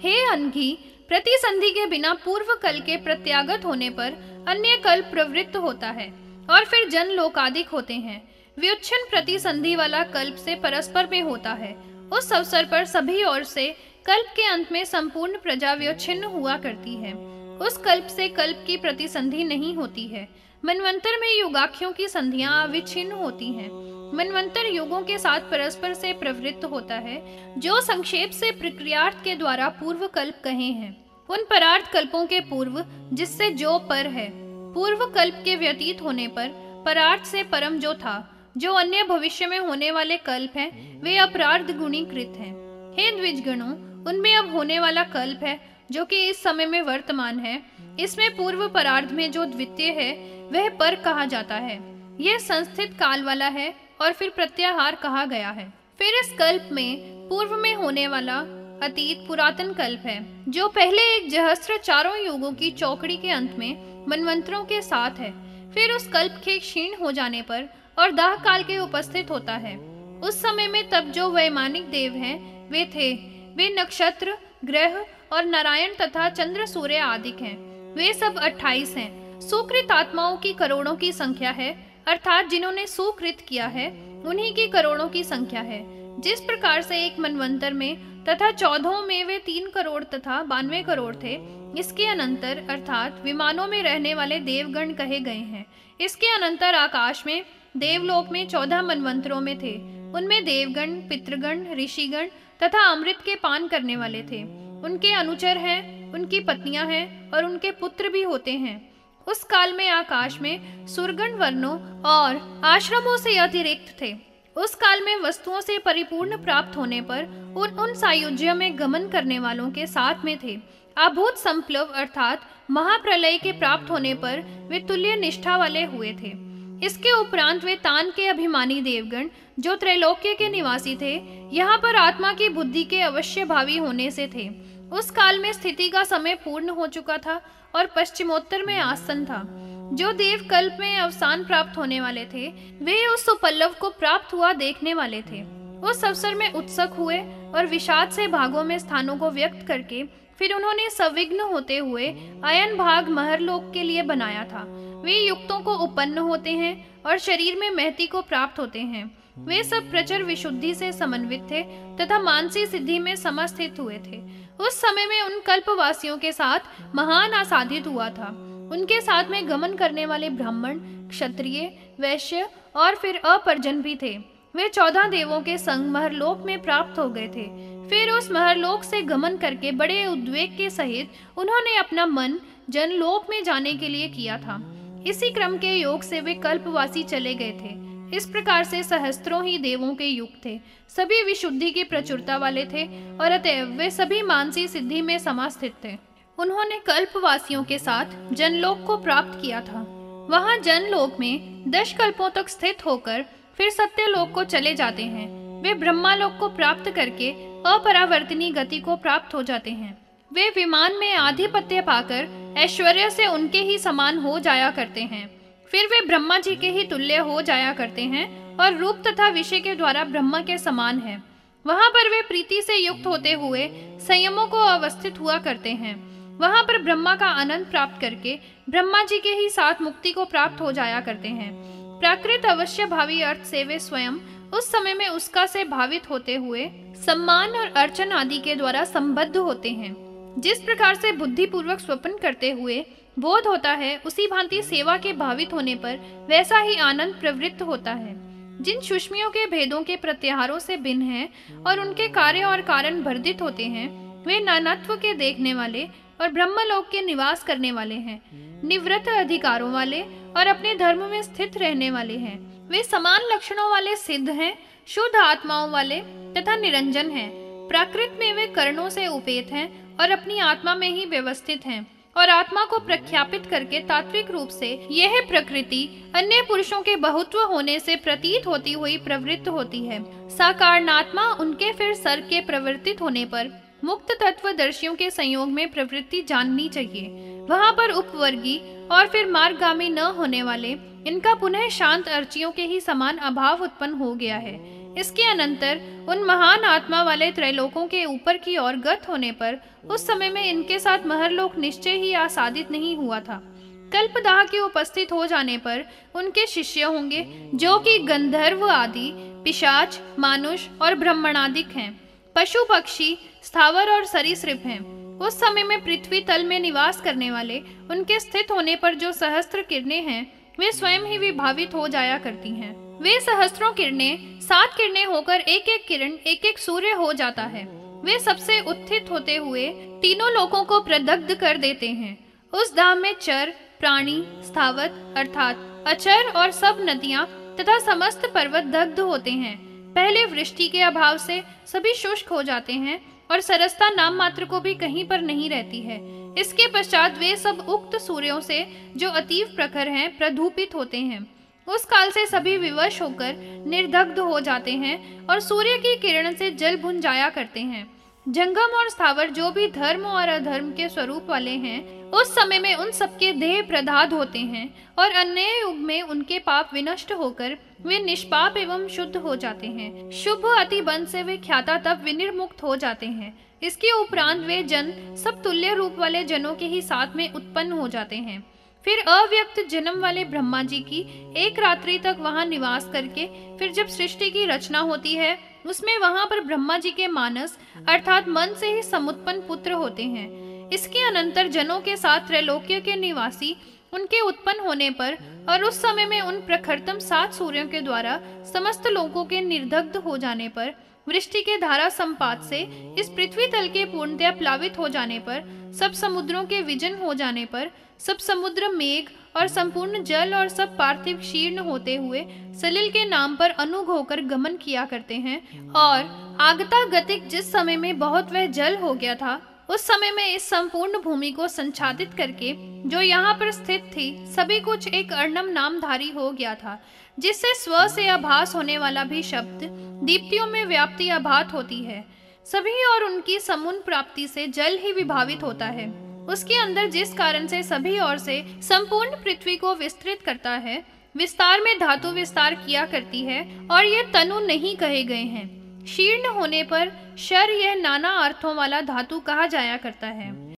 हे अनघी, प्रतिसंधि के बिना पूर्व कल के प्रत्यागत होने पर अन्य कल प्रवृत्त होता है, और फिर जन लोकाधिक होते हैं। व्युच्छन प्रतिसंधि वाला कल्प से परस्पर में होता है। उस अवसर पर सभी ओर से कल्प के अंत में संपूर्ण प्रजा व्युच्छिन्न हुआ करती है। उस कल्प से कल्प की प्रतिसंधि नहीं होती है। मनवंतर में युगाख्यों की संधियाँ अविच्छिन्न होती हैं। मनवंतर युगों के साथ परस्पर से प्रवृत्त होता है, जो संक्षेप से प्रक्रियार्थ के द्वारा पूर्व कल्प कहे हैं। उन परार्थ कल्पों के पूर्व, जिससे जो पर है पूर्व कल्प के व्यतीत होने पर, परार्थ से परम जो था, जो अन्य भविष्य में होने वाले कल्प हैं, वे अपराध गुणीकृत हैं। हे द्विजगणों, उनमें अब होने वाला कल्प है, जो कि इस समय में वर्तमान है, इसमें पूर्व परार्ध में जो द्वितीय है, वह पर कहा जाता है। यह संस्थित काल वाला है और फिर प्रत्याहार कहा गया है। फिर इस कल्प में पूर्व में होने वाला अतीत पुरातन कल्प है, जो पहले एक जहस्त्र चारों युगों की चौकड़ी के अंत में मनवंतरों के साथ है। फिर उस कल्प के क्षीण हो जाने पर और दाह काल के उपस्थित होता है। उस समय में तब जो वैमानिक देव हैं, वे थे। वे नक्षत्र, ग्रह और नारायण तथा चंद्र सूर्य आदि हैं। वे सब अट्ठाईस हैं। सुकृत आत्माओं की करोड़ों की संख्या है अर्थात जिन्होंने सुकृत किया है, उन्हीं की करोड़ों की संख्या है। जिस प्रकार से एक मनवंतर में तथा चौदहों में वे तीन करोड़ तथा बानवे करोड़ थे, इसके अनंतर, अर्थात विमानों में रहने वाले देवगण कहे गए हैं। इसके अनंतर आकाश में, देवलोक में चौदह मनवंतरों में थे। उनमें देवगण, पितृगण, ऋषिगण तथा अमृत के पान करने वाले थे। उनके अनुचर हैं, उनकी पत्नियाँ हैं और उनके पुत्र भी होते हैं। उस काल में आकाश में सुरगण वर्णों और आश्रमों से अतिरिक्त थे। उस काल में वस्तुओं से परिपूर्ण प्राप्त होने पर उन उन सायुज्य में गमन करने वालों के साथ में थे। अभूत संप्लव अर्थात महाप्रलय के प्राप्त होने पर वे तुल्य निष्ठा वाले हुए थे। इसके उपरांत वे तान के अभिमानी देवगण, जो त्रैलोक्य के निवासी थे, यहाँ पर आत्मा की बुद्धि के अवश्य भावी होने से थे। उस काल में स्थिति का समय पूर्ण हो चुका था और पश्चिमोत्तर में आसन था। जो देव कल्प में अवसान प्राप्त होने वाले थे, वे उस उपल्लव को प्राप्त हुआ देखने वाले थे। उस अवसर में उत्सुक हुए और विषाद से भागों में स्थानों को व्यक्त करके फिर उन्होंने सविघ्न होते हुए अयन भाग महरलोक के लिए बनाया था। वे युक्तों को उपन्न होते हैं और शरीर में महती को प्राप्त होते हैं। वे सब प्रचर विशुद्धि से समन्वित थे तथा मानसी सिद्धि में समस्थित हुए थे। उस समय में उन कल्पवासियों के साथ महान आसाधित हुआ था। उनके साथ में गमन करने वाले ब्राह्मण, क्षत्रिय, वैश्य और फिर अपर्जन भी थे। वे चौदह देवों के संग महरलोक में प्राप्त हो गए थे। फिर उस महरलोक से गमन करके बड़े उद्वेग के सहित उन्होंने अपना मन जनलोक में जाने के लिए किया था। इसी क्रम के योग से वे कल्पवासी चले गए थे। इस प्रकार से सहस्त्रों ही देवों के युग थे। सभी विशुद्धि की प्रचुरता वाले थे और अतएव वे सभी मानसी सिद्धि में समास्थित थे। उन्होंने कल्पवासियों के साथ जनलोक को प्राप्त किया था। वहाँ जनलोक में दश कल्पों तक स्थित होकर फिर सत्यलोक को चले जाते हैं। वे ब्रह्मालोक को प्राप्त करके अपरावर्तनी गति को प्राप्त हो जाते हैं। वे विमान में आधिपत्य पाकर ऐश्वर्य से उनके ही समान हो जाया करते हैं। फिर वे ब्रह्मा जी के ही तुल्य हो जाया करते हैं और रूप तथा विषय के द्वारा ब्रह्मा के समान है। वहाँ पर वे प्रीति से युक्त होते हुए संयमों को अवस्थित हुआ करते हैं। वहाँ पर ब्रह्मा का आनंद प्राप्त करके ब्रह्मा जी के ही साथ मुक्ति को प्राप्त हो जाया करते हैं। प्राकृत अवश्य भावी अर्थ से वे स्वयं उस समय में उसका से भावित होते हुए सम्मान और अर्चन आदि के द्वारा संबद्ध होते हैं। जिस प्रकार से बुद्धि पूर्वक स्वप्न करते हुए बोध होता है, उसी भांति सेवा के भावित होने पर वैसा ही आनंद प्रवृत्त होता है। जिन सुष्मियों के भेदों के प्रत्याहारों से भिन्न हैं और उनके कार्य और कारण वर्धित होते हैं, वे नानात्व के देखने वाले और ब्रह्मलोक के निवास करने वाले हैं। निवृत्त अधिकारों वाले और अपने धर्म में स्थित रहने वाले हैं। वे समान लक्षणों वाले सिद्ध हैं, शुद्ध आत्माओं वाले तथा निरंजन हैं। प्राकृत में वे कर्णों से उपेत हैं और अपनी आत्मा में ही व्यवस्थित हैं। और आत्मा को प्रख्यापित करके तात्विक रूप से यह प्रकृति अन्य पुरुषों के बहुत्व होने से प्रतीत होती हुई प्रवृत्त होती है। साकारणात्मा उनके फिर सर के प्रवर्तित होने पर मुक्त तत्व दर्शियों के संयोग में प्रवृत्ति जाननी चाहिए। वहाँ पर उपवर्गी और फिर मार्गगामी न होने वाले इनका पुनः शांत अर्चियों के ही समान अभाव उत्पन्न हो गया है। इसके अनंतर उन महान आत्मा वाले त्रैलोकों के ऊपर की ओर गत होने पर उस समय में इनके साथ महरलोक निश्चय ही आसादित नहीं हुआ था। कल्पदाह के उपस्थित हो जाने पर उनके शिष्य होंगे, जो कि गंधर्व आदि, पिशाच, मानुष और ब्रह्मणादिक हैं। पशु पक्षी, स्थावर और सरीसृप हैं। उस समय में पृथ्वी तल में निवास करने वाले उनके स्थित होने पर जो सहस्त्र किरणें हैं, वे स्वयं ही विभावित हो जाया करती हैं। वे सहस्त्रों किरणें, सात किरणें होकर एक एक किरण एक एक सूर्य हो जाता है। वे सबसे उत्थित होते हुए तीनों लोगों को प्रदग्ध कर देते हैं। उस धाम में चर, प्राणी, स्थावत, अर्थात अचर और सब नदियाँ तथा समस्त पर्वत दग्ध होते हैं। पहले वृष्टि के अभाव से सभी शुष्क हो जाते हैं और सरसता नाम मात्र को भी कहीं पर नहीं रहती है। इसके पश्चात वे सब उक्त सूर्यों से जो अतीव प्रखर हैं, प्रधूपित होते हैं। उस काल से सभी विवश होकर निर्दग्ध हो जाते हैं और सूर्य की किरण से जल भुन जाया करते हैं। जंगम और स्थावर जो भी धर्म और अधर्म के स्वरूप वाले हैं, उस समय में उन सबके देह प्रदाद होते हैं और अन्य युग में उनके पाप विनष्ट होकर वे निष्पाप एवं शुद्ध हो जाते हैं। शुभ अति बन से वे ख्याता तब विनिर्मुक्त हो जाते हैं। इसके उपरांत वे जन सब तुल्य रूप वाले जनों के ही साथ में उत्पन्न हो जाते हैं। फिर अव्यक्त जन्म वाले ब्रह्मा जी की एक रात्रि तक वहाँ निवास करके फिर जब सृष्टि की रचना होती है, उसमें वहाँ पर ब्रह्मा जी के मानस अर्थात मन से ही समुत्पन्न पुत्र होते हैं। इसके अनंतर जनों के साथ त्रैलोक्य के निवासी उनके उत्पन्न होने पर और उस समय में उन प्रखरतम सात सूर्यों के द्वारा समस्त लोगों के निर्दग्ध हो जाने पर वृष्टि के धारा संपात से इस पृथ्वी तल के पूर्णतया प्लावित हो जाने पर, सब समुद्रों के विजन हो जाने पर, सब समुद्र मेघ और संपूर्ण जल और सब पार्थिव शीर्ण होते हुए सलिल के नाम पर अनुग होकर गमन किया करते हैं। और आगता गतिक जिस समय में बहुत वह जल हो गया था उस समय में इस संपूर्ण भूमि को संचादित करके, जो यहाँ पर स्थित थी, सभी कुछ एक अर्णम नामधारी हो गया था, जिससे स्व से आभास होने वाला भी शब्द दीप्तियों में व्याप्ति आभात होती है। सभी और उनकी समुन प्राप्ति से जल ही विभावित होता है। उसके अंदर जिस कारण से सभी ओर से संपूर्ण पृथ्वी को विस्तृत करता है, विस्तार में धातु विस्तार किया करती है, और ये तनु नहीं कहे गए हैं। शीर्ण होने पर शर यह नाना अर्थों वाला धातु कहा जाया करता है।